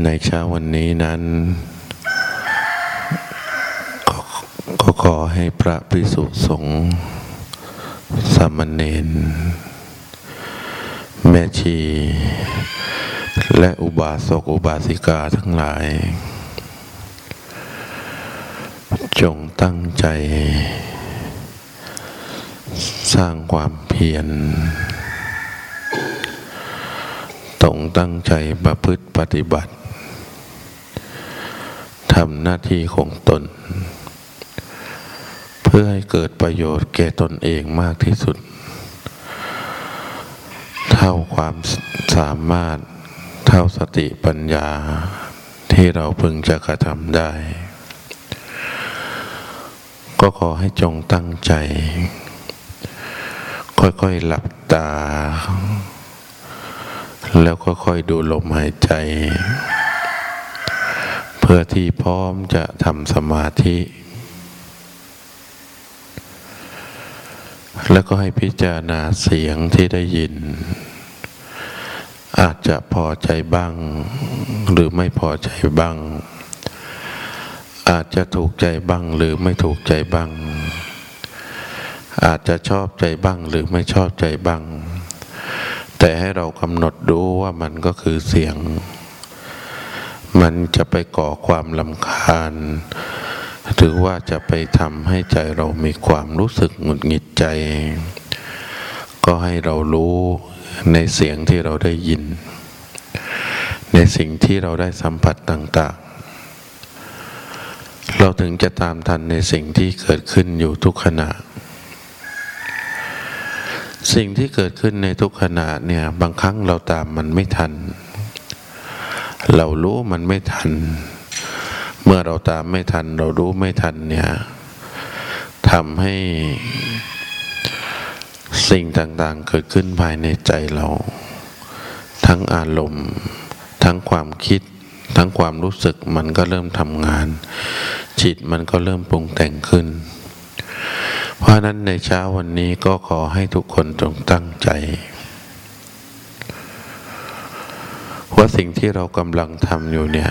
ในเช้าวันนี้นั้นก็ก็ขอให้พระภิกษุสงฆ์สามเณรแม่ชี และอุบาสกอุบาสิกาทั้งหลาย จงตั้งใจ สร้างความเพียรตรงตั้งใจประพฤติปฏิบัติ ทำหน้าที่ของตน เพื่อให้เกิดประโยชน์แก่ตนเองมากที่สุด เท่าความสามารถเท่าสติปัญญาที่เราพึงจะกระทำได้ ก็ขอให้จงตั้งใจ ค่อยๆหลับตา แล้วค่อยๆดูลมหายใจ พื่อที่พร้อมจะทำสมาธิ แล้วก็ให้พิจารณาเสียงที่ได้ยิน อาจจะพอใจบ้าง หรือไม่พอใจบ้าง อาจจะถูกใจบ้างหรือไม่ถูกใจบ้าง อาจจะชอบใจบ้างหรือไม่ชอบใจบ้าง แต่ให้เรากำหนดดูว่ามันก็คือเสียง มันจะไปก่อความลำคาญ หรือว่าจะไปทำให้ใจเรามีความรู้สึกหงุดหงิดใจ ก็ให้เรารู้ในเสียงที่เราได้ยิน ในสิ่งที่เราได้สัมผัสต่าง ๆ เราถึงจะตามทันในสิ่งที่เกิดขึ้นอยู่ทุกขณะ สิ่งที่เกิดขึ้นในทุกขณะเนี่ยบางครั้งเราตามมันไม่ทัน เรารู้มันไม่ทัน เมื่อเราตามไม่ทัน เรารู้ไม่ทันเนี่ยทำให้สิ่งต่างๆ เกิดขึ้นภายในใจเรา ทั้งอารมณ์ ทั้งความคิด ทั้งความรู้สึกมันก็เริ่มทำงาน จิตมันก็เริ่มปรุงแต่งขึ้น เพราะนั้นในเช้าวันนี้ก็ขอให้ทุกคนจงตั้งใจ ว่าสิ่งที่เรากำลังทำอยู่เนี่ย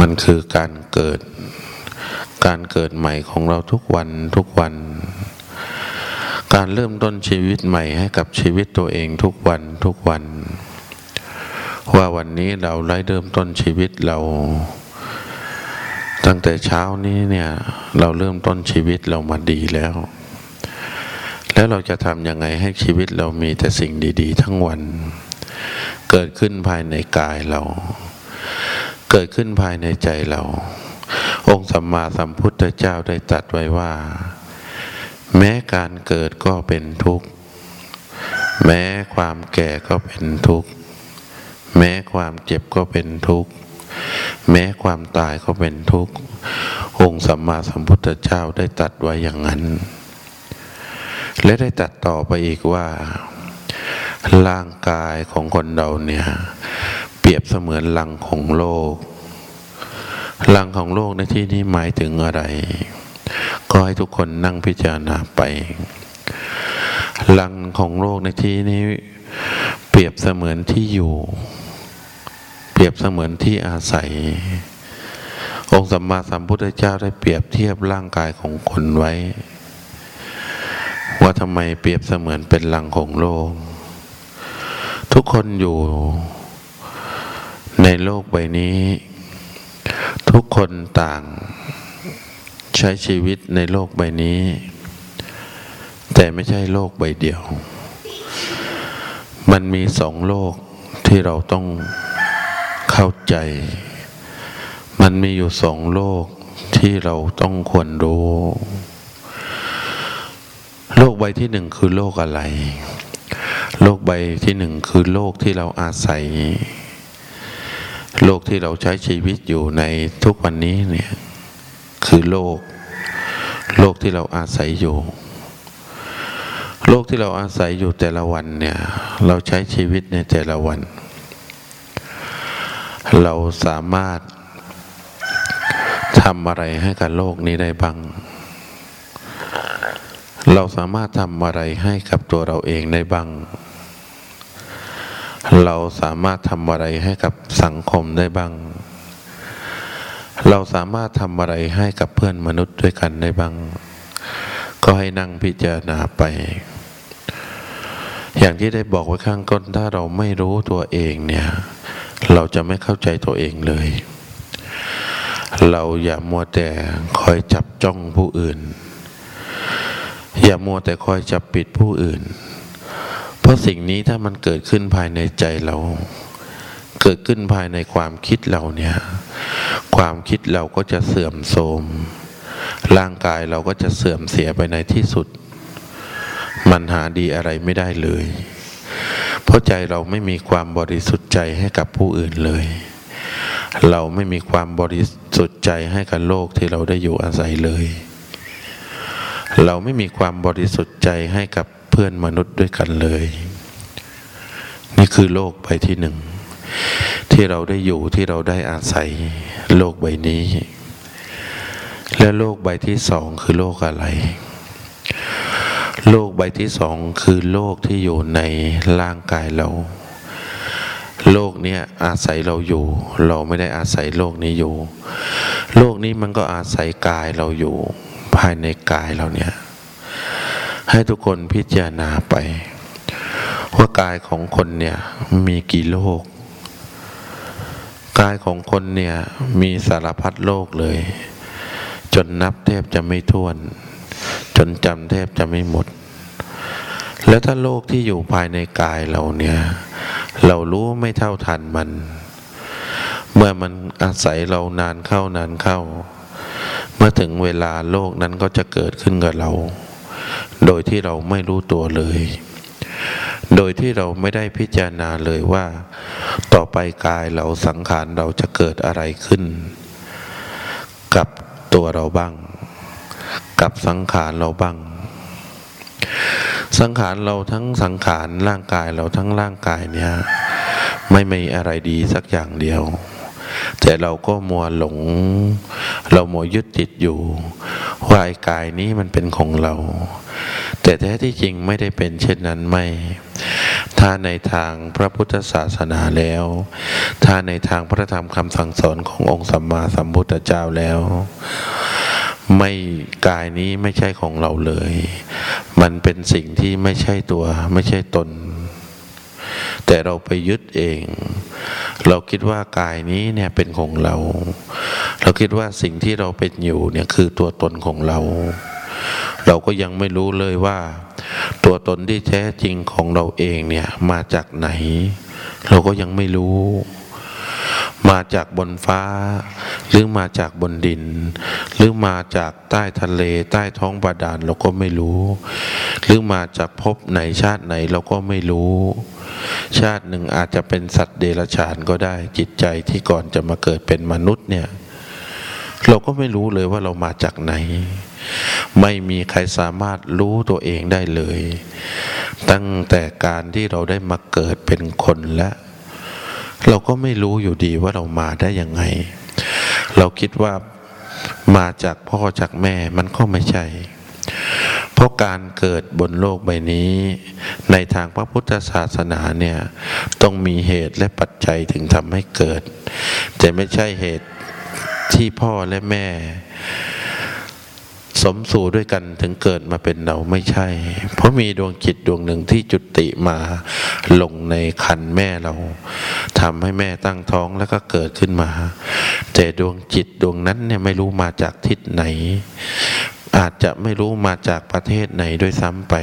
มันคือการเกิด การเกิดใหม่ของเราทุกวันทุกวัน การเริ่มต้นชีวิตใหม่ให้กับชีวิตตัวเองทุกวันทุกวัน ว่าวันนี้เราได้เริ่มต้นชีวิตเรา ตั้งแต่เช้านี้เนี่ยเราเริ่มต้นชีวิตเรามาดีแล้ว แล้วเราจะทำยังไงให้ชีวิตเรามีแต่สิ่งดี ๆ ทั้งวัน เกิดขึ้นภายในกายเรา เกิดขึ้นภายในใจเรา องค์สัมมาสัมพุทธเจ้าได้ตรัสไว้ว่า แม้การเกิดก็เป็นทุกข์ แม้ความแก่ก็เป็นทุกข์ แม้ความเจ็บก็เป็นทุกข์ แม้ความตายก็เป็นทุกข์ องค์สัมมาสัมพุทธเจ้าได้ตรัสไว้อย่างนั้น และได้ตรัสต่อไปอีกว่า ร่างกายของคนเราเนี่ย เปรียบเสมือนลังของโลก ลังของโลกในที่นี้หมายถึงอะไร ก็ให้ทุกคนนั่งพิจารณาไป ลังของโลกในที่นี้ เปรียบเสมือนที่อยู่ เปรียบเสมือนที่อาศัย องค์สัมมาสัมพุทธเจ้าได้เปรียบเทียบร่างกายของคนไว้ ว่าทำไมเปรียบเสมือนเป็นลังของโลก ทุกคนอยู่ในโลกใบนี้ ทุกคนต่างใช้ชีวิตในโลกใบนี้ แต่ไม่ใช่โลกใบเดียว มันมีสองโลกที่เราต้องเข้าใจ มันมีอยู่สองโลกที่เราต้องควรรู้ โลกใบที่หนึ่งคือโลกอะไร โลกใบที่หนึ่งคือโลกที่เราอาศัย โลกที่เราใช้ชีวิตอยู่ในทุกวันนี้เนี่ยคือโลก โลกที่เราอาศัยอยู่ โลกที่เราอาศัยอยู่แต่ละวันเนี่ยเราใช้ชีวิตในแต่ละวัน เราสามารถทำอะไรให้กับโลกนี้ได้บ้าง เราสามารถทำอะไรให้กับตัวเราเองได้บ้าง เราสามารถทำอะไรให้กับสังคมได้บ้าง เราสามารถทำอะไรให้กับเพื่อนมนุษย์ด้วยกันได้บ้าง ก็ให้นั่งพิจารณาไป อย่างที่ได้บอกไว้ข้างต้นถ้าเราไม่รู้ตัวเองเนี่ย เราจะไม่เข้าใจตัวเองเลย เราอย่ามัวแต่คอยจับจ้องผู้อื่น อย่ามัวแต่คอยจับปิดผู้อื่น ราะสิ่งนี้ถ้ามันเกิดขึ้นภายในใจเรา เกิดขึ้นภายในความคิดเราเนี่ย ความคิดเราก็จะเสื่อมโทรม ร่างกายเราก็จะเสื่อมเสียไปในที่สุด มันหาดีอะไรไม่ได้เลย เพราะใจเราไม่มีความบริสุทธิ์ใจให้กับผู้อื่นเลย เราไม่มีความบริสุทธิ์ใจให้กับโลกที่เราได้อยู่อาศัยเลย เราไม่มีความบริสุทธิ์ใจให้กับ พื่อนมนุษย์ด้วยกันเลย นี่คือโลกใบที่หนึ่ง ที่เราได้อยู่ที่เราได้อาศัยโลกใบนี้ และโลกใบที่สองคือโลกอะไร โลกใบที่สองคือโลกที่อยู่ในร่างกายเรา โลกนี้อาศัยเราอยู่ เราไม่ได้อาศัยโลกนี้อยู่ โลกนี้มันก็อาศัยกายเราอยู่ ภายในกายเราเนี่ย ให้ทุกคนพิจารณาไป ว่ากายของคนเนี่ยมีกี่โลก กายของคนเนี่ยมีสารพัดโลกเลย จนนับแทบจะไม่ท้วน จนจำแทบจะไม่หมด แล้วถ้าโลกที่อยู่ภายในกายเราเนี่ย เรารู้ไม่เท่าทันมัน เมื่อมันอาศัยเรานานเข้านานเข้า เมื่อถึงเวลาโลกนั้นก็จะเกิดขึ้นกับเรา โดยที่เราไม่รู้ตัวเลย โดยที่เราไม่ได้พิจารณาเลยว่า ต่อไปกายเราสังขารเราจะเกิดอะไรขึ้น กับตัวเราบ้าง กับสังขารเราบ้าง สังขารเราทั้งสังขารร่างกายเราทั้งร่างกายเนี่ยไม่มีอะไรดีสักอย่างเดียว แต่เราก็มัวหลง เรามัวยึดติดอยู่ ว่าไอ้กายนี้มันเป็นของเรา แต่แท้ที่จริงไม่ได้เป็นเช่นนั้นไม่ ถ้าในทางพระพุทธศาสนาแล้ว ถ้าในทางพระธรรมคำสั่งสอนขององค์สัมมาสัมพุทธเจ้าแล้ว ไม่กายนี้ไม่ใช่ของเราเลย มันเป็นสิ่งที่ไม่ใช่ตัวไม่ใช่ตน แต่เราไปยึดเอง เราคิดว่ากายนี้เนี่ยเป็นของเรา เราคิดว่าสิ่งที่เราเป็นอยู่เนี่ยคือตัวตนของเรา เราก็ยังไม่รู้เลยว่า ตัวตนที่แท้จริงของเราเองเนี่ยมาจากไหน เราก็ยังไม่รู้ มาจากบนฟ้า หรือมาจากบนดิน หรือมาจากใต้ทะเล ใต้ท้องบาดาลเราก็ไม่รู้ หรือมาจากภพไหนชาติไหนเราก็ไม่รู้ ชาติหนึ่งอาจจะเป็นสัตว์เดรัจฉานก็ได้จิตใจที่ก่อนจะมาเกิดเป็นมนุษย์เนี่ยเราก็ไม่รู้เลยว่าเรามาจากไหน ไม่มีใครสามารถรู้ตัวเองได้เลย ตั้งแต่การที่เราได้มาเกิดเป็นคนแล้ว เราก็ไม่รู้อยู่ดีว่าเรามาได้ยังไง เราคิดว่ามาจากพ่อจากแม่มันก็ไม่ใช่ เพราะการเกิดบนโลกใบนี้ ในทางพระพุทธศาสนาเนี่ยต้องมีเหตุและปัจจัยถึงทำให้เกิดแต่ไม่ใช่เหตุที่พ่อและแม่ มสู่ด้วยกันถึงเกิดมาเป็นเราไม่ใช่ เพราะมีดวงจิตดวงหนึ่งที่จุติมาลงในคันแม่เราทำให้แม่ตั้งท้องแล้วก็เกิดขึ้นมา แต่ดวงจิตดวงนั้นเนี่ยไม่รู้มาจากทิศไหน อาจจะไม่รู้มาจากประเทศไหนด้วยซ้ำไป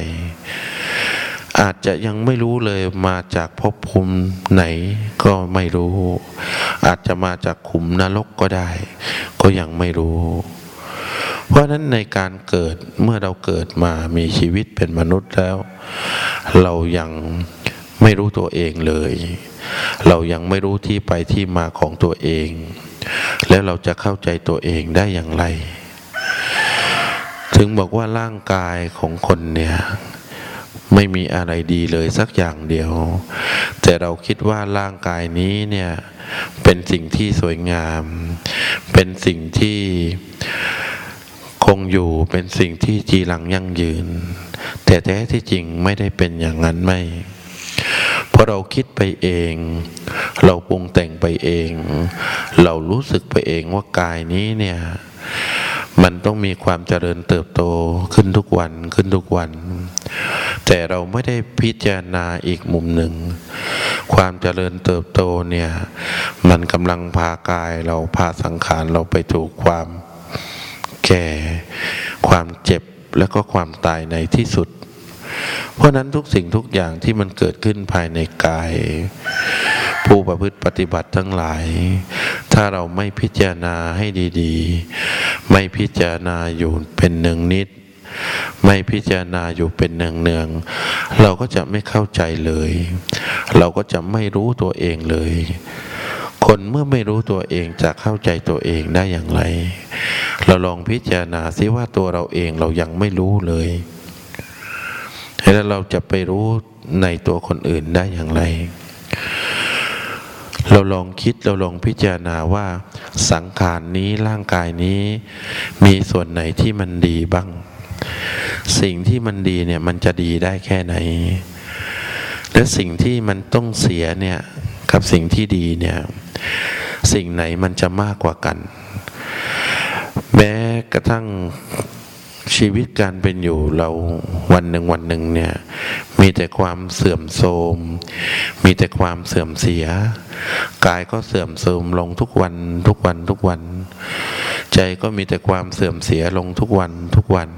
อาจจะยังไม่รู้เลยมาจากภพภูมิไหนก็ไม่รู้ อาจจะมาจากขุมนรกก็ได้ ก็ยังไม่รู้ เพราะนั้นในการเกิดเมื่อเราเกิดมามีชีวิตเป็นมนุษย์แล้ว เรายังไม่รู้ตัวเองเลย เรายังไม่รู้ที่ไปที่มาของตัวเอง แล้วเราจะเข้าใจตัวเองได้อย่างไร ถึงบอกว่าร่างกายของคนเนี่ยไม่มีอะไรดีเลยสักอย่างเดียว แต่เราคิดว่าร่างกายนี้เนี่ยเป็นสิ่งที่สวยงาม เป็นสิ่งที่ คงอยู่เป็นสิ่งที่จีรังยั่งยืน แต่แท้ที่จริงไม่ได้เป็นอย่างนั้นไม่ เพราะเราคิดไปเอง เราปรุงแต่งไปเอง เรารู้สึกไปเองว่ากายนี้เนี่ยมันต้องมีความเจริญเติบโตขึ้นทุกวันขึ้นทุกวัน แต่เราไม่ได้พิจารณาอีกมุมหนึ่ง ความเจริญเติบโตเนี่ย มันกำลังพากายเราพาสังขารเราไปถูกความ แก่ ความเจ็บและก็ความตายในที่สุด เพราะนั้นทุกสิ่งทุกอย่างที่มันเกิดขึ้นภายในกาย ผู้ประพฤติปฏิบัติทั้งหลาย ถ้าเราไม่พิจารณาให้ดีๆ ไม่พิจารณาอยู่เป็นหนึ่งนิดไม่พิจารณาอยู่เป็นเนืองๆ เราก็จะไม่เข้าใจเลย เราก็จะไม่รู้ตัวเองเลย คนเมื่อไม่รู้ตัวเองจะเข้าใจตัวเองได้อย่างไร เราลองพิจารณาซิว่าตัวเราเองเรายังไม่รู้เลยแล้วเราจะไปรู้ในตัวคนอื่นได้อย่างไร เราลองคิดเราลองพิจารณาว่าสังขารนี้ร่างกายนี้ มีส่วนไหนที่มันดีบ้าง สิ่งที่มันดีเนี่ยมันจะดีได้แค่ไหน และสิ่งที่มันต้องเสียเนี่ย กับสิ่งที่ดีเนี่ยสิ่งไหนมันจะมากกว่ากัน แม้กระทั่งชีวิตการเป็นอยู่เราวันหนึ่งวันหนึ่งเนี่ยมีแต่ความเสื่อมโทรมมีแต่ความเสื่อมเสีย กายก็เสื่อมโทรมลงทุกวันทุกวันทุกวัน ใจก็มีแต่ความเสื่อมเสียลงทุกวันทุกวัน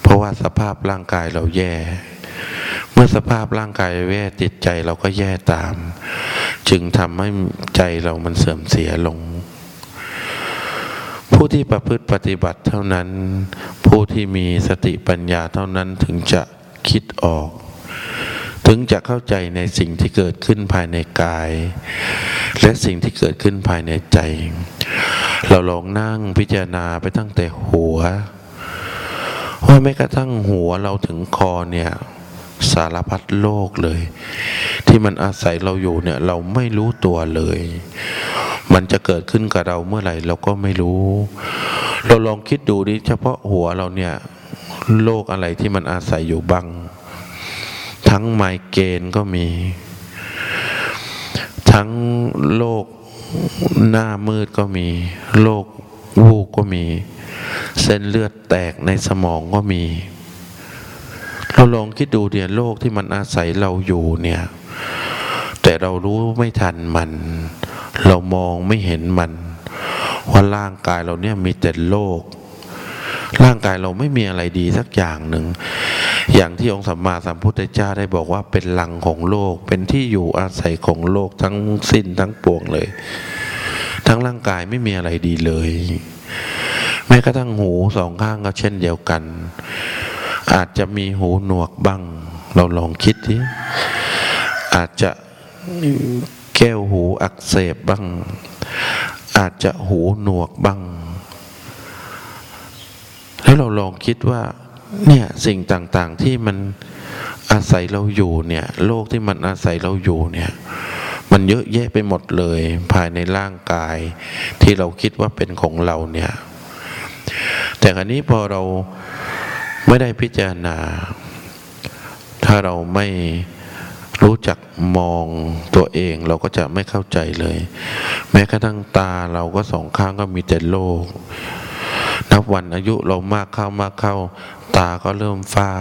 เพราะว่าสภาพร่างกายเราแย่ เมื่อสภาพร่างกายแย่จิตใจเราก็แย่ตาม จึงทำให้ใจเรามันเสื่อมเสียลง ผู้ที่ประพฤติปฏิบัติเท่านั้น ผู้ที่มีสติปัญญาเท่านั้นถึงจะคิดออก ถึงจะเข้าใจในสิ่งที่เกิดขึ้นภายในกาย และสิ่งที่เกิดขึ้นภายในใจ เราลองนั่งพิจารณาไปตั้งแต่หัวว่าแม้กระทั่งหัวเราถึงคอเนี่ย สารพัดโลกเลย ที่มันอาศัยเราอยู่เนี่ย เราไม่รู้ตัวเลย มันจะเกิดขึ้นกับเราเมื่อไหร่เราก็ไม่รู้ เราลองคิดดูดิเฉพาะหัวเราเนี่ยโรคอะไรที่มันอาศัยอยู่บ้าง ทั้งไมเกรนก็มี ทั้งโรคหน้ามืดก็มีโรควูบก็มี เส้นเลือดแตกในสมองก็มี เราลองคิดดูเดียโรคที่มันอาศัยเราอยู่เนี่ย แต่เรารู้ไม่ทันมัน เรามองไม่เห็นมัน ว่าร่างกายเราเนี่ยมีแต่โรคร่างกายเราไม่มีอะไรดีสักอย่างหนึ่ง อย่างที่องค์สัมมาสัมพุทธเจ้าได้บอกว่าเป็นหลังของโลก เป็นที่อยู่อาศัยของโลกทั้งสิ้นทั้งปวงเลย ทั้งร่างกายไม่มีอะไรดีเลย แม้กระทั่งหูสองข้างก็เช่นเดียวกัน อาจจะมีหูหนวกบ้าง เราลองคิดดิอาจจะแก้วหูอักเสบบ้าง อาจจะหูหนวกบ้าง แล้วเราลองคิดว่าเนี่ยสิ่งต่างๆที่มันอาศัยเราอยู่เนี่ยโลกที่มันอาศัยเราอยู่เนี่ยมันเยอะแยะไปหมดเลยภายในร่างกาย ที่เราคิดว่าเป็นของเราเนี่ย แต่ครนี้พอเรา ไม่ได้พิจารณา ถ้าเราไม่รู้จักมองตัวเองเราก็จะไม่เข้าใจเลย แม้กระทั่งตาเราก็สองข้างก็มีแต่โลก นับวันอายุเรามากเข้ามากเข้า ตาก็เริ่มฝ้า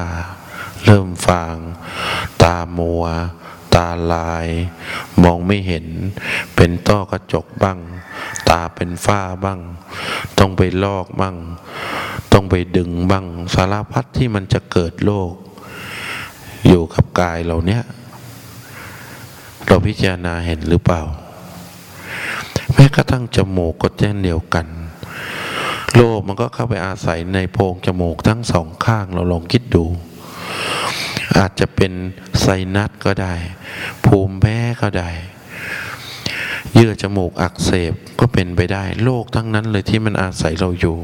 เริ่มฟาง ตามัว ตาลาย มองไม่เห็น เป็นต้อกระจกบ้าง ตาเป็นฝ้าบ้าง ต้องไปลอกบ้าง ต้องไปดึงบ้าง สารพัดที่มันจะเกิดโรคอยู่กับกายเราเนี้ยเราพิจารณาเห็นหรือเปล่า แม้กระทั่งจมูกก็เช่นเดียวกันโลกมันก็เข้าไปอาศัยในโพรงจมูกทั้งสองข้างเราลองคิดดู อาจจะเป็นไซนัสก็ได้ ภูมิแพ้ก็ได้ เยื่อจมูกอักเสบก็เป็นไปได้ โรคทั้งนั้นเลยที่มันอาศัยเราอยู่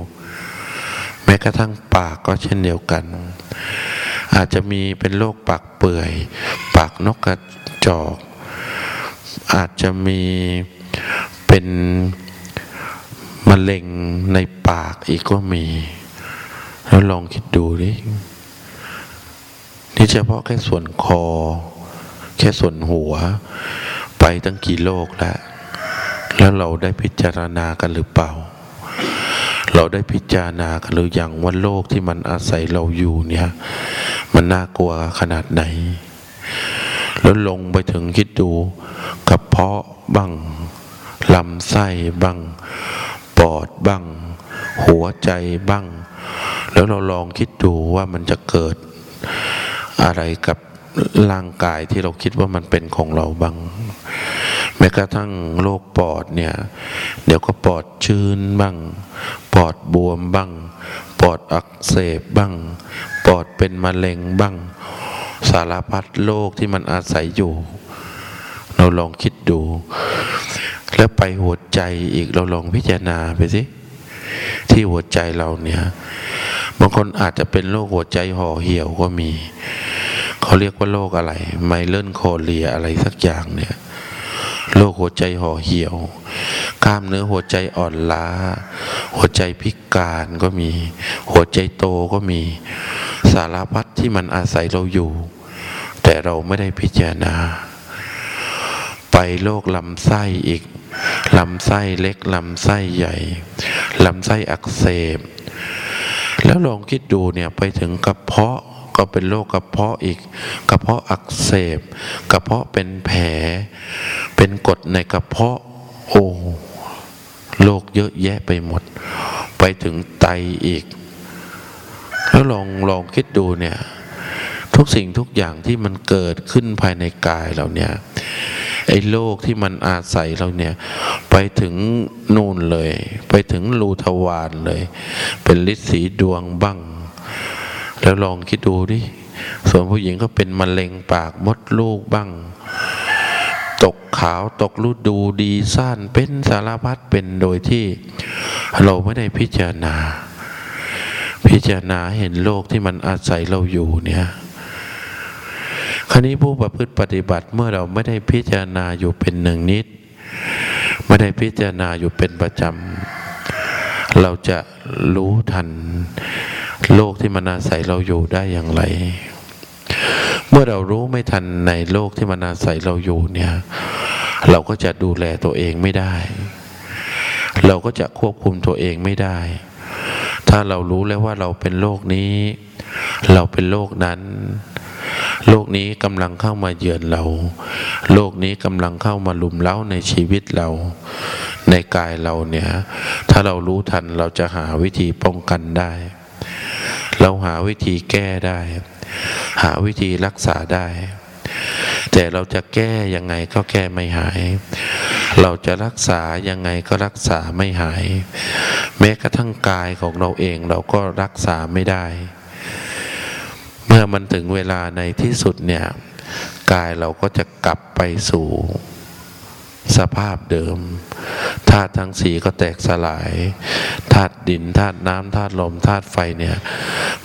แม้กระทั่งปากก็เช่นเดียวกัน อาจจะมีเป็นโรคปากเปื่อย ปากนกกระจอก อาจจะมีเป็นมะเร็งในปากอีกก็มี แล้วลองคิดดูดิ นี่เฉพาะแค่ส่วนคอ แค่ส่วนหัว ไปตั้งกี่โลกแล้วแล้วเราได้พิจารณากันหรือเปล่า เราได้พิจารณากันหรือยังว่าโลกที่มันอาศัยเราอยู่เนี่ย มันน่ากลัวขนาดไหน แล้วลงไปถึงคิดดูกระเพาะบ้างลำไส้บ้างปอดบ้าง หัวใจบ้าง แล้วเราลองคิดดูว่ามันจะเกิด อะไรกับร่างกายที่เราคิดว่ามันเป็นของเราบ้าง แม้กระทั่งโรคปอดเนี่ย เดี๋ยวก็ปอดชื้นบ้าง ปอดบวมบ้าง ปอดอักเสบบ้าง ปอดเป็นมะเร็งบ้าง สารพัดโรคที่มันอาศัยอยู่ เราลองคิดดู แล้วไปหัวใจอีกเราลองพิจารณาไปสิที่หัวใจเราเนี่ย บางคนอาจจะเป็นโรคหัวใจห่อเหี่ยวก็มี เขาเรียกว่าโรคอะไร ไมเลนโคเลียอะไรสักอย่างเนี่ยโรคหัวใจห่อเหี่ยว กล้ามเนื้อหัวใจอ่อนล้า หัวใจพิการก็มี หัวใจโตก็มี สารพัดที่มันอาศัยเราอยู่ แต่เราไม่ได้พิจารณา ไปโรคลำไส้อีก ลำไส้เล็ก ลำไส้ใหญ่ ลำไส้อักเสบ แล้วลองคิดดูเนี่ยไปถึงกระเพาะก็เป็นโรคกระเพาะอีก กระเพาะอักเสบ กระเพาะเป็นแผล เป็นกดในกระเพาะโอ้โรคเยอะแยะไปหมด ไปถึงไตอีก แล้วลองลองคิดดูเนี่ย ทุกสิ่งทุกอย่างที่มันเกิดขึ้นภายในกายเราเนี่ย ไอ้โรคที่มันอาศัยเราเนี่ย ไปถึงนู่นเลย ไปถึงรูทวารเลย เป็นฤทธิ์สีดวงบ้าง แล้วลองคิดดูดิส่วนผู้หญิงก็เป็นมะเร็งปากมดลูกบ้าง ตกขาวตกรูดูดีสั้นเป็นสารพัดเป็นโดยที่เราไม่ได้พิจารณา พิจารณาเห็นโลกที่มันอาศัยเราอยู่เนี่ย ครนี้ผู้ประพฤติปฏิบัติเมื่อเราไม่ได้พิจารณาอยู่เป็นหนึ่งนิด ไม่ได้พิจารณาอยู่เป็นประจำ เราจะรู้ทันโลกที่มันอาศัยเราอยู่ได้อย่างไร เมื่อเรารู้ไม่ทันในโลกที่มันอาศัยเราอยู่เนี่ย เราก็จะดูแลตัวเองไม่ได้ เราก็จะควบคุมตัวเองไม่ได้ ถ้าเรารู้แล้วว่าเราเป็นโลกนี้ เราเป็นโลกนั้น โลกนี้กำลังเข้ามาเยือนเรา โลกนี้กำลังเข้ามาลุมเล้าในชีวิตเรา ในกายเราเนี่ย ถ้าเรารู้ทันเราจะหาวิธีป้องกันได้ เราหาวิธีแก้ได้ หาวิธีรักษาได้ แต่เราจะแก้ยังไงก็แก้ไม่หาย เราจะรักษายังไงก็รักษาไม่หาย แม้กระทั่งกายของเราเองเราก็รักษาไม่ได้ มื่อมันถึงเวลาในที่สุดเนี่ยกายเราก็จะกลับไปสู่สภาพเดิมธาตุทั้งสีก็แตกสลายธาตุดินธาตุน้ำธาตุลมธาตุไฟเนี่ย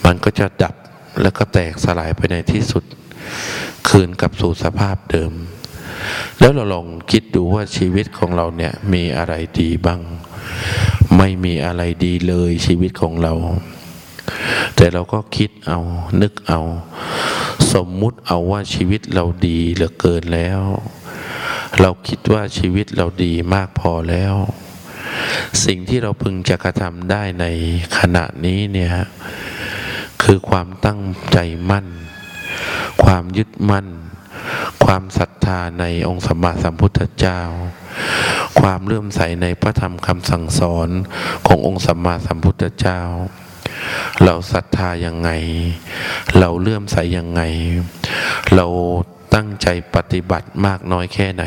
มันก็จะดับแล้วก็แตกสลายไปในที่สุด คืนกลับสู่สภาพเดิม แล้วเราลองคิดดูว่าชีวิตของเราเนี่ยมีอะไรดีบ้าง ไม่มีอะไรดีเลยชีวิตของเรา แต่เราก็คิดเอานึกเอา สมมุติเอาว่าชีวิตเราดีเหลือเกินแล้ว เราคิดว่าชีวิตเราดีมากพอแล้ว สิ่งที่เราพึงจะกระทำได้ในขณะนี้เนี่ยคือความตั้งใจมั่น ความยึดมั่น ความศรัทธาในองค์สมมาสัมพุทธเจ้า ความเลื่อมใสในพระธรรมคำสั่งสอนขององค์สัมมาสัมพุทธเจ้า เราศรัทธายังไง เราเลื่อมใสยังไง เราตั้งใจปฏิบัติมากน้อยแค่ไหน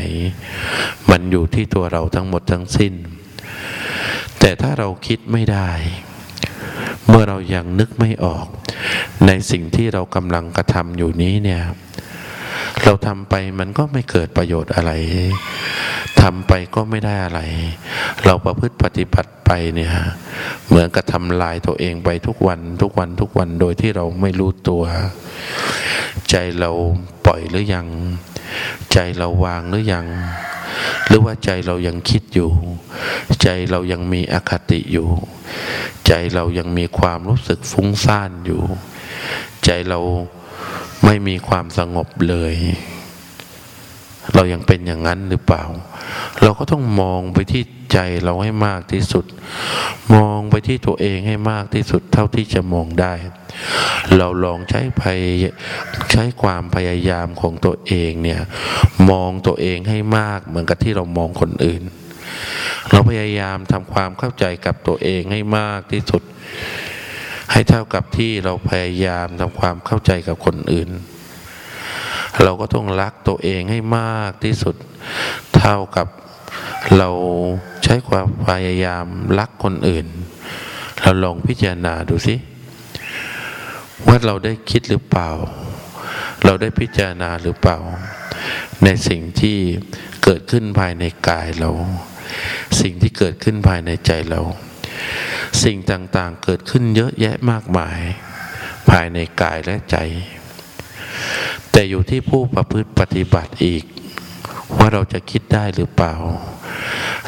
มันอยู่ที่ตัวเราทั้งหมดทั้งสิ้น แต่ถ้าเราคิดไม่ได้ เมื่อเรายังนึกไม่ออก ในสิ่งที่เรากำลังกระทำอยู่นี้เนี่ย เราทำไปมันก็ไม่เกิดประโยชน์อะไรทำไปก็ไม่ได้อะไร เราประพฤติปฏิบัติไปเนี่ยเหมือนกับทำลายตัวเองไปทุกวันทุกวันทุกวันโดยที่เราไม่รู้ตัว ใจเราปล่อยหรือยัง ใจเราวางหรือยัง หรือว่าใจเรายังคิดอยู่ ใจเรายังมีอคติอยู่ ใจเรายังมีความรู้สึกฟุ้งซ่านอยู่ ใจเรา ไม่มีความสงบเลย เรายังเป็นอย่างนั้นหรือเปล่า เราก็ต้องมองไปที่ใจเราให้มากที่สุด มองไปที่ตัวเองให้มากที่สุดเท่าที่จะมองได้ เราลองใช้พยใช้ความพยายามของตัวเองเนี่ย มองตัวเองให้มากเหมือนกับที่เรามองคนอื่น เราพยายามทำความเข้าใจกับตัวเองให้มากที่สุด ให้เท่ากับที่เราพยายามทำความเข้าใจกับคนอื่น เราก็ต้องรักตัวเองให้มากที่สุด เท่ากับเราใช้ความพยายามรักคนอื่น เราลองพิจารณาดูสิว่าเราได้คิดหรือเปล่า เราได้พิจารณาหรือเปล่า ในสิ่งที่เกิดขึ้นภายในกายเรา สิ่งที่เกิดขึ้นภายในใจเรา สิ่งต่างๆเกิดขึ้นเยอะแยะมากมาย ภายในกายและใจ แต่อยู่ที่ผู้ประพฤติปฏิบัติอีก ว่าเราจะคิดได้หรือเปล่า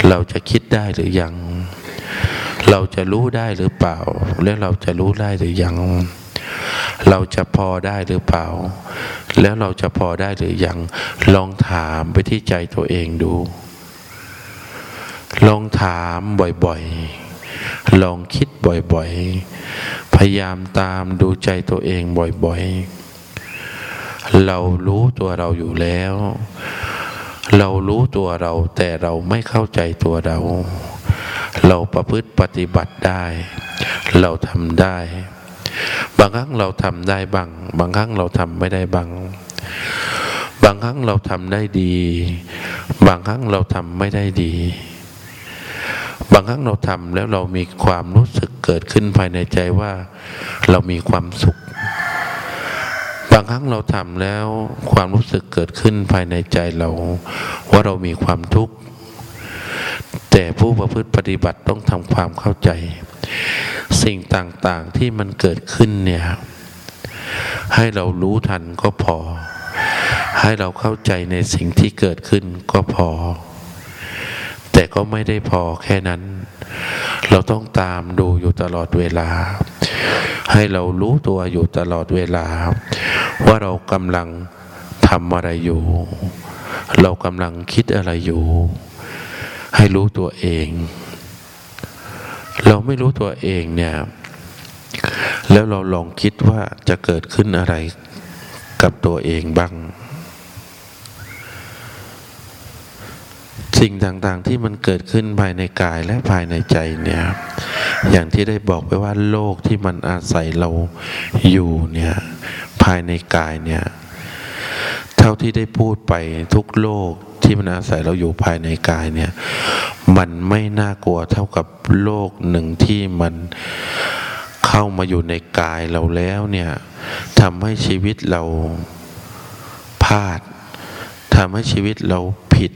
เราจะคิดได้หรือยัง เราจะรู้ได้หรือเปล่า และเราจะรู้ได้หรือยัง เราจะพอได้หรือเปล่า แล้วเราจะพอได้หรือยัง ลองถามไปที่ใจตัวเองดูลองถามบ่อยๆ ลองคิดบ่อยๆ พยายามตามดูใจตัวเองบ่อยๆ เรารู้ตัวเราอยู่แล้ว เรารู้ตัวเราแต่เราไม่เข้าใจตัวเรา เราประพฤติปฏิบัติได้ เราทำได้ บางครั้งเราทำได้บ้าง บางครั้งเราทำไม่ได้บ้างบางครั้งเราทำได้ดี บางครั้งเราทำไม่ได้ดี บางครั้งเราทำแล้วเรามีความรู้สึกเกิดขึ้นภายในใจว่าเรามีความสุข บางครั้งเราทำแล้วความรู้สึกเกิดขึ้นภายในใจเรา ว่าเรามีความทุกข์ แต่ผู้ประพฤติปฏิบัติต้องทำความเข้าใจ สิ่งต่างๆที่มันเกิดขึ้นเนี่ยให้เรารู้ทันก็พอ ให้เราเข้าใจในสิ่งที่เกิดขึ้นก็พอ แต่ก็ไม่ได้พอแค่นั้น เราต้องตามดูอยู่ตลอดเวลา ให้เรารู้ตัวอยู่ตลอดเวลา ว่าเรากำลังทำอะไรอยู่ เรากำลังคิดอะไรอยู่ ให้รู้ตัวเอง เราไม่รู้ตัวเองเนี่ยแล้วเราลองคิดว่าจะเกิดขึ้นอะไรกับตัวเองบ้าง สิ่งต่างๆที่มันเกิดขึ้นภายในกายและภายในใจเนี่ย อย่างที่ได้บอกไปว่าโลกที่มันอาศัยเราอยู่เนี่ยภายในกายเนี่ย เท่าที่ได้พูดไปทุกโลกที่มันอาศัยเราอยู่ภายในกายเนี่ย มันไม่น่ากลัวเท่ากับโลกหนึ่งที่มันเข้ามาอยู่ในกายเราแล้วเนี่ยทำให้ชีวิตเราพลาดทำให้ชีวิตเราผิด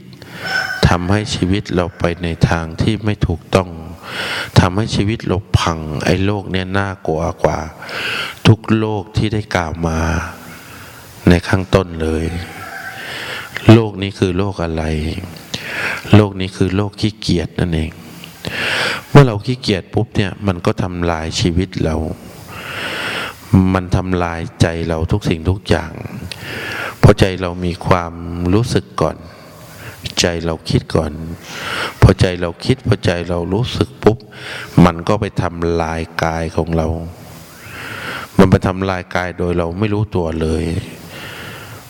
ทำให้ชีวิตเราไปในทางที่ไม่ถูกต้องทำให้ชีวิตเราพัง ไอ้โลกเนี่ยน่ากลัวกว่า ทุกโลกที่ได้กล่าวมา ในข้างต้นเลย โลกนี้คือโลกอะไร โลกนี้คือโลกขี้เกียจนั่นเอง เมื่อเราขี้เกียจปุ๊บเนี่ยมันก็ทำลายชีวิตเรา มันทำลายใจเราทุกสิ่งทุกอย่าง เพราะใจเรามีความรู้สึกก่อน ใจเราคิดก่อน พอใจเราคิด พอใจเรารู้สึกปุ๊บ มันก็ไปทำลายกายของเรา มันไปทำลายกายโดยเราไม่รู้ตัวเลย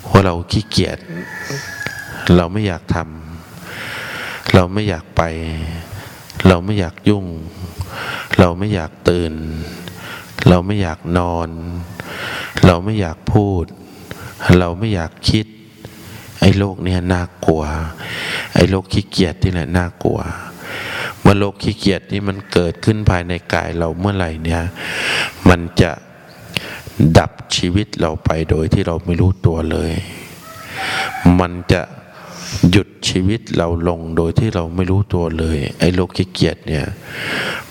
ว่าเราขี้เกียจเราไม่อยากทำเราไม่อยากไป เราไม่อยากยุ่ง เราไม่อยากตื่น เราไม่อยากนอน เราไม่อยากพูด เราไม่อยากคิด ไอ้โรคเนี่ยน่ากลัว ไอ้โรคขี้เกียจที่แหละน่ากลัว เมื่อโรคขี้เกียจนี่มันเกิดขึ้นภายในกายเราเมื่อไหร่เนี่ย มันจะดับชีวิตเราไปโดยที่เราไม่รู้ตัวเลย มันจะ หยุดชีวิตเราลงโดยที่เราไม่รู้ตัวเลย ไอ้โลกขี้เกียจเนี่ย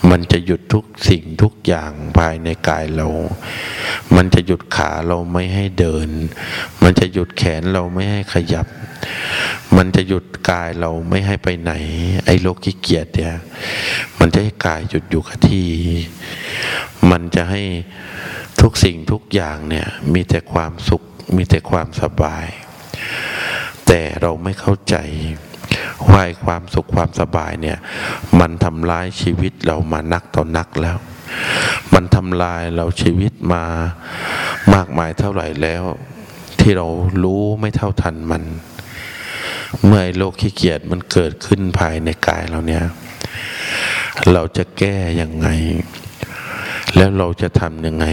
มันจะหยุดทุกสิ่งทุกอย่างภายในกายเรา มันจะหยุดขาเราไม่ให้เดิน มันจะหยุดแขนเราไม่ให้ขยับ มันจะหยุดกายเราไม่ให้ไปไหน ไอ้โลกขี้เกียจเนี่ย มันจะให้กายหยุดอยู่กับที่ มันจะให้ทุกสิ่งทุกอย่างเนี่ย มีแต่ความสุข มีแต่ความสบาย แต่เราไม่เข้าใจว่าความสุขความสบายเนี่ย มันทำร้ายชีวิตเรามานักต่อนักแล้ว มันทำลายเราชีวิตมามากมายเท่าไหร่แล้ว ที่เรารู้ไม่เท่าทันมัน เมื่อโรคขี้เกียจมันเกิดขึ้นภายในกายเราเนี่ย เราจะแก้ยังไง แล้วเราจะทำยังไง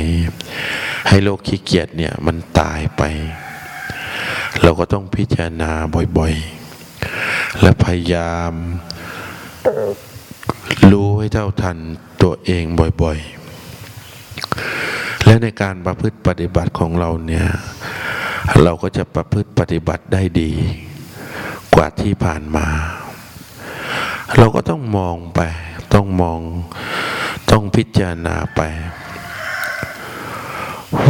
ให้โรคขี้เกียจเนี่ยมันตายไป เราก็ต้องพิจารณาบ่อยๆ และพยายามรู้ให้เท่าทันตัวเองบ่อยๆ และในการประพฤติปฏิบัติของเราเนี่ย เราก็จะประพฤติปฏิบัติได้ดี กว่าที่ผ่านมา เราก็ต้องมองไป ต้องมอง ต้องพิจารณาไป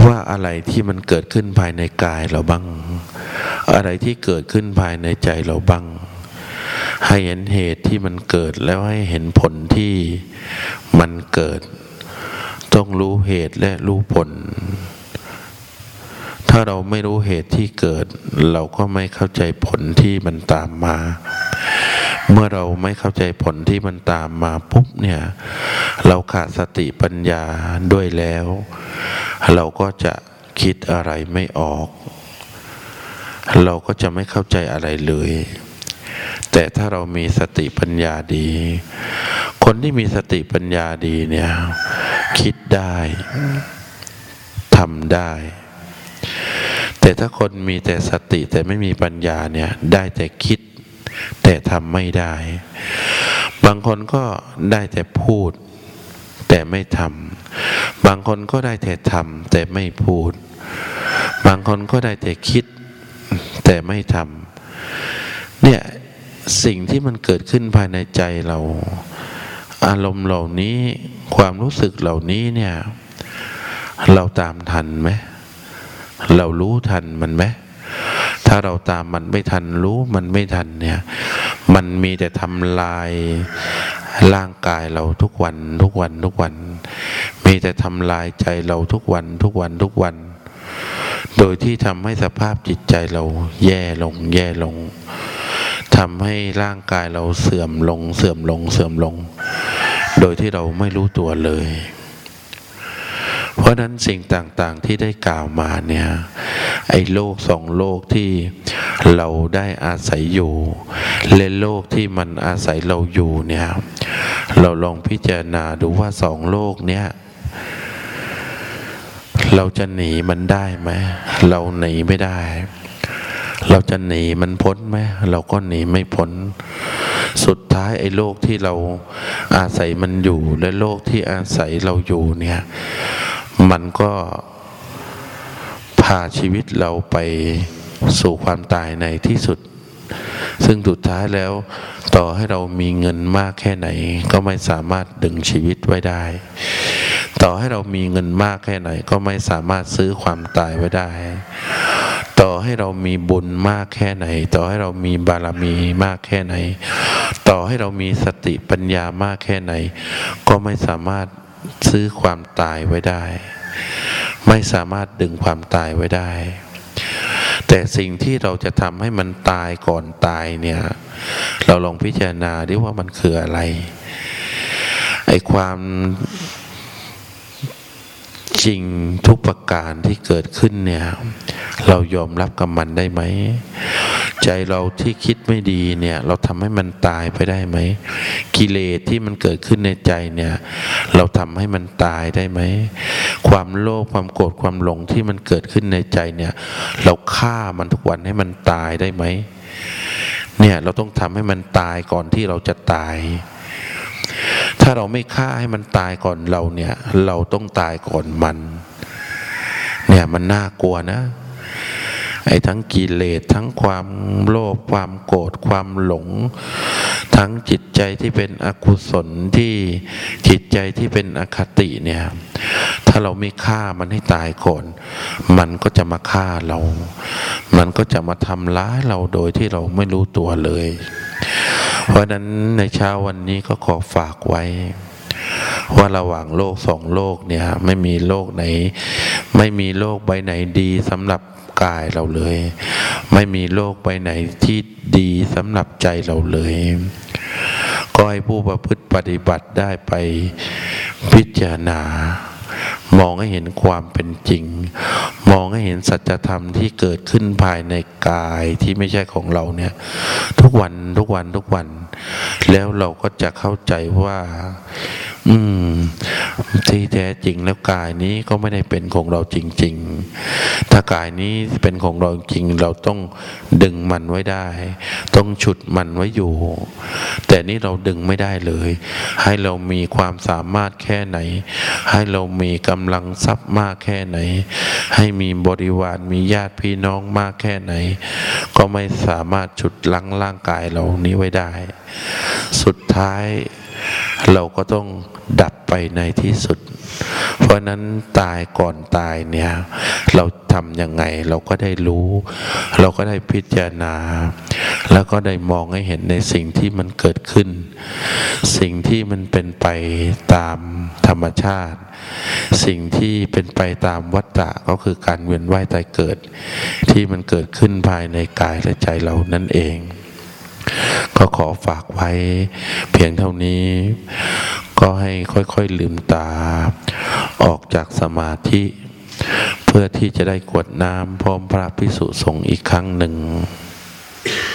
ว่าอะไรที่มันเกิดขึ้นภายในกายเราบ้าง อะไรที่เกิดขึ้นภายในใจเราบ้าง ให้เห็นเหตุที่มันเกิดแล้วให้เห็นผลที่มันเกิด ต้องรู้เหตุและรู้ผล ถ้าเราไม่รู้เหตุที่เกิด เราก็ไม่เข้าใจผลที่มันตามมา เมื่อเราไม่เข้าใจผลที่มันตามมาปุ๊บเนี่ย เราขาดสติปัญญาด้วยแล้ว เราก็จะคิดอะไรไม่ออก เราก็จะไม่เข้าใจอะไรเลย แต่ถ้าเรามีสติปัญญาดี คนที่มีสติปัญญาดีเนี่ยคิดได้ทำได้ แต่ถ้าคนมีแต่สติแต่ไม่มีปัญญาเนี่ยได้แต่คิด แต่ทำไม่ได้ บางคนก็ได้แต่พูด แต่ไม่ทำบางคนก็ได้แต่ทำแต่ไม่พูด บางคนก็ได้แต่คิด แต่ไม่ทำเนี่ยสิ่งที่มันเกิดขึ้นภายในใจเรา อารมณ์เหล่านี้ความรู้สึกเหล่านี้เนี่ย เราตามทันไหมเรารู้ทันมันไหมถ้าเราตามมันไม่ทันรู้มันไม่ทันเนี่ย มันมีแต่ทำลายร่างกายเราทุกวันทุกวันทุกวัน มีแต่ทำลายใจเราทุกวันทุกวันทุกวัน โดยที่ทำให้สภาพจิตใจเราแย่ลงแย่ลงทำให้ร่างกายเราเสื่อมลงเสื่อมลงเสื่อมลง โดยที่เราไม่รู้ตัวเลย เพราะนั้นสิ่งต่างๆที่ได้กล่าวมาเนี่ยไอ้โลกสองโลกที่เราได้อาศัยอยู่และโลกที่มันอาศัยเราอยู่เนี่ยเราลองพิจารณาดูว่าสองโลกเนี้ย เราจะหนีมันได้ไหมเราหนีไม่ได้ เราจะหนีมันพ้นไหมเราก็หนีไม่พ้น สุดท้ายไอ้โลกที่เราอาศัยมันอยู่ และโลกที่อาศัยเราอยู่เนี่ย มันก็พาชีวิตเราไปสู่ความตายในที่สุด ซึ่งสุดท้ายแล้วต่อให้เรามีเงินมากแค่ไหน ก็ไม่สามารถดึงชีวิตไว้ได้ ต่อให้เรามีเงินมากแค่ไหนก็ไม่สามารถซื้อความตายไว้ได้ ต่อให้เรามีบุญมากแค่ไหน ต่อให้เรามีบารมีมากแค่ไหน ต่อให้เรามีสติปัญญามากแค่ไหน ก็ไม่สามารถซื้อความตายไว้ได้ ไม่สามารถดึงความตายไว้ได้ แต่สิ่งที่เราจะทำให้มันตายก่อนตายเนี่ย เราลองพิจารณาดิว่ามันคืออะไรไอ้ความ จริงทุกประการที่เกิดขึ้นเนี่ย เรายอมรับกับมันได้ไหม ใจเราที่คิดไม่ดีเนี่ย เราทำให้มันตายไปได้ไหม กิเลสที่มันเกิดขึ้นในใจเนี่ย เราทำให้มันตายได้ไหม ความโลภความโกรธความหลงที่มันเกิดขึ้นในใจเนี่ย เราฆ่ามันทุกวันให้มันตายได้ไหมเนี่ยเราต้องทำให้มันตายก่อนที่เราจะตาย ถ้าเราไม่ฆ่าให้มันตายก่อนเราเนี่ย เราต้องตายก่อนมัน เนี่ยมันน่ากลัวนะ ไอ้ทั้งกิเลสทั้งความโลภความโกรธความหลง ทั้งจิตใจที่เป็นอกุศลที่จิตใจที่เป็นอคติเนี่ย ถ้าเราไม่ฆ่ามันให้ตายก่อน มันก็จะมาฆ่าเรา มันก็จะมาทำร้ายเราโดยที่เราไม่รู้ตัวเลย เพราะนั้นในเช้าวันนี้ก็ขอฝากไว้ ว่าระหว่างโลกสองโลกเนี่ยไม่มีโลกไหน ไม่มีโลกใบไหนดีสำหรับกายเราเลย ไม่มีโลกไปไหนที่ดีสำหรับใจเราเลย ก็ให้ผู้ประพฤติปฏิบัติได้ไปพิจารณา มองให้เห็นความเป็นจริง มองให้เห็นสัจธรรมที่เกิดขึ้นภายในกายที่ไม่ใช่ของเราเนี่ย ทุกวันทุกวันทุกวัน แล้วเราก็จะเข้าใจว่า อืม ที่แท้จริงแล้วกายนี้ก็ไม่ได้เป็นของเราจริง ๆ ถ้ากายนี้เป็นของเราจริง เราต้องดึงมันไว้ได้ ต้องฉุดมันไว้อยู่ แต่นี่เราดึงไม่ได้เลย ให้เรามีความสามารถแค่ไหน ให้เรามีกำลังทรัพย์มากแค่ไหน ให้มีบริวารมีญาติพี่น้องมากแค่ไหน ก็ไม่สามารถฉุดลังร่างกายเรานี้ไว้ได้ สุดท้าย เราก็ต้องดับไปในที่สุด เพราะนั้นตายก่อนตายเนี่ย เราทำยังไงเราก็ได้รู้ เราก็ได้พิจารณา แล้วก็ได้มองให้เห็นในสิ่งที่มันเกิดขึ้น สิ่งที่มันเป็นไปตามธรรมชาติ สิ่งที่เป็นไปตามวัฏฏะก็คือการเวียนว่ายตายเกิด ที่มันเกิดขึ้นภายในกายและใจเรานั่นเอง ก็ขอฝากไว้เพียงเท่านี้ ก็ให้ค่อยๆลืมตา ออกจากสมาธิ เพื่อที่จะได้กวดน้ำพร้อมพระพิสุสงฆ์อีกครั้งหนึ่ง